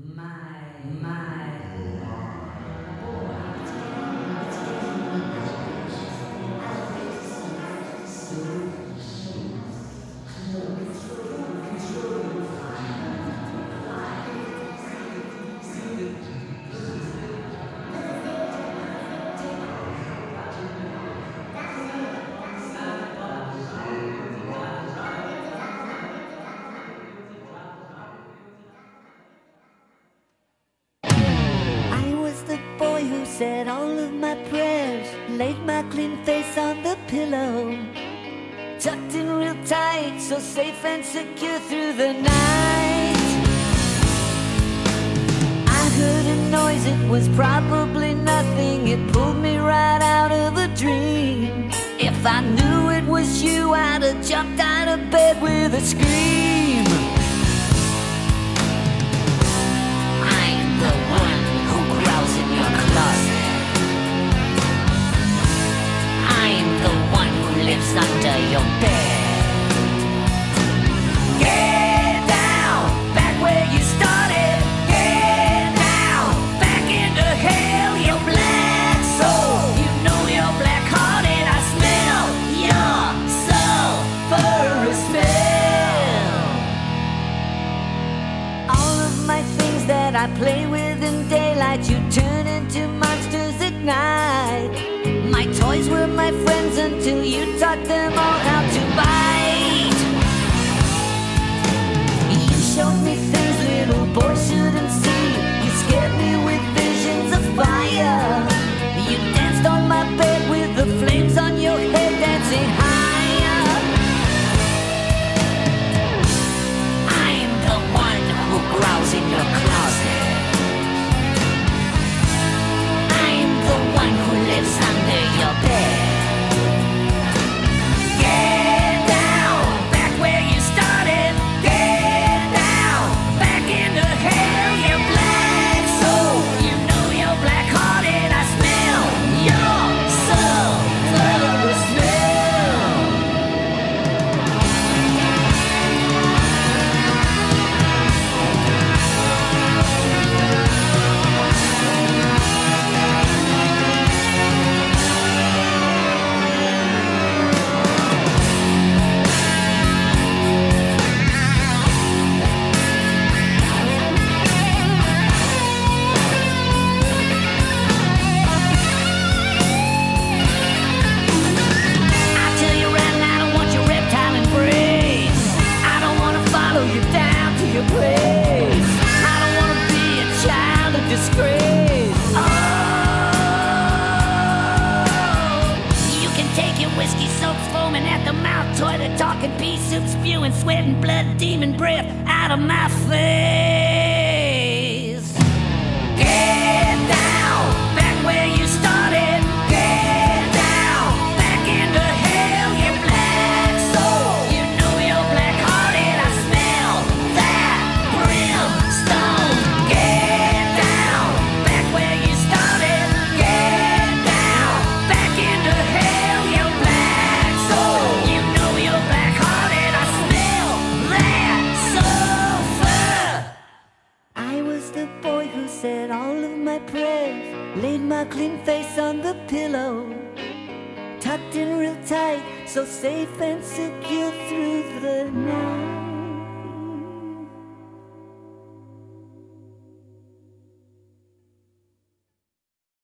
I said all of my prayers, laid my clean face on the pillow, tucked in real tight, so safe and secure through the night. I heard a noise, it was probably nothing, it pulled me right out of a dream. If I knew it was you, I'd have jumped out of bed with a scream. Under your bed. Get down, back where you started. Get down, back into hell, you black soul. You know you're black-hearted. I smell your smell. All of my things that I play with in daylight, you turn into monsters at night. My toys were my friends until you taught them all how soup spewing, sweating blood, demon breath out of my face. Laid my clean face on the pillow, tucked in real tight, so safe and secure through the night.